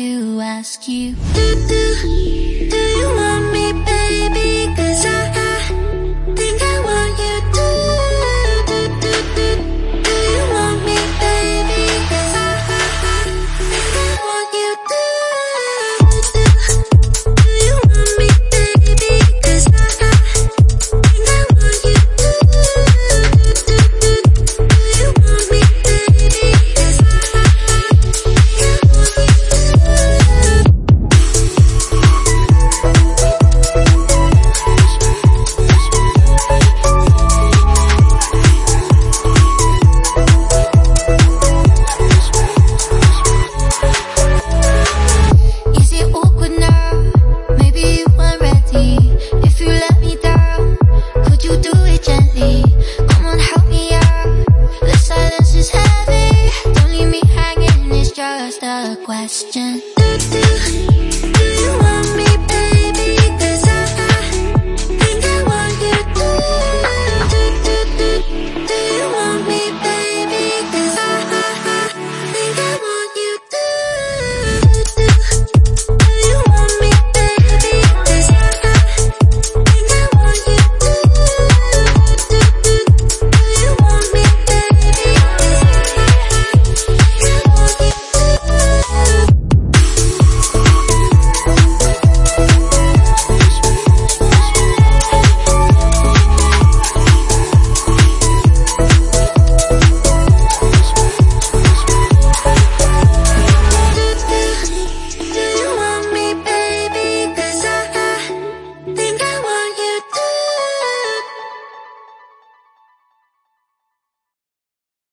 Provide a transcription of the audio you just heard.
to ask you Do, do, do you mind? question.